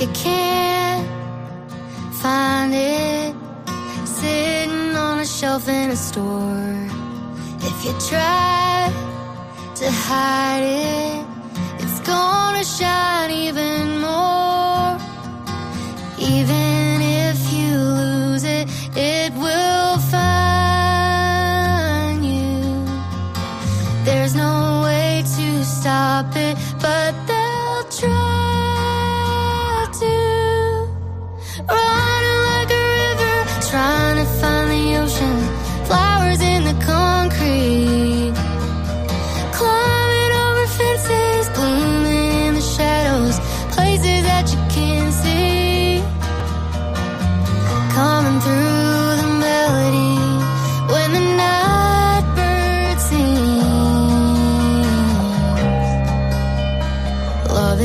you can't find it sitting on a shelf in a store. If you try to hide it, it's gonna shine even more. Even if you lose it, it will find you. There's no way to stop it,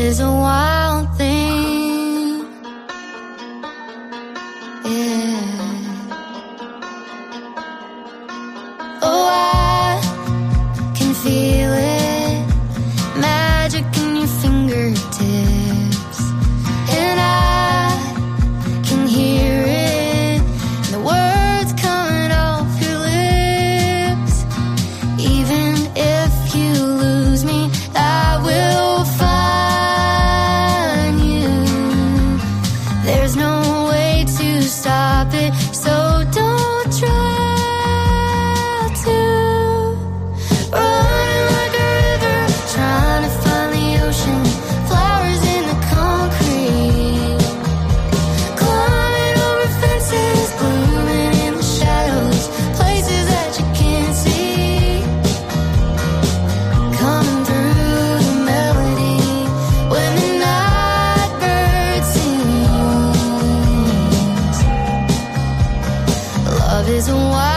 is a wild thing. Yeah. reason why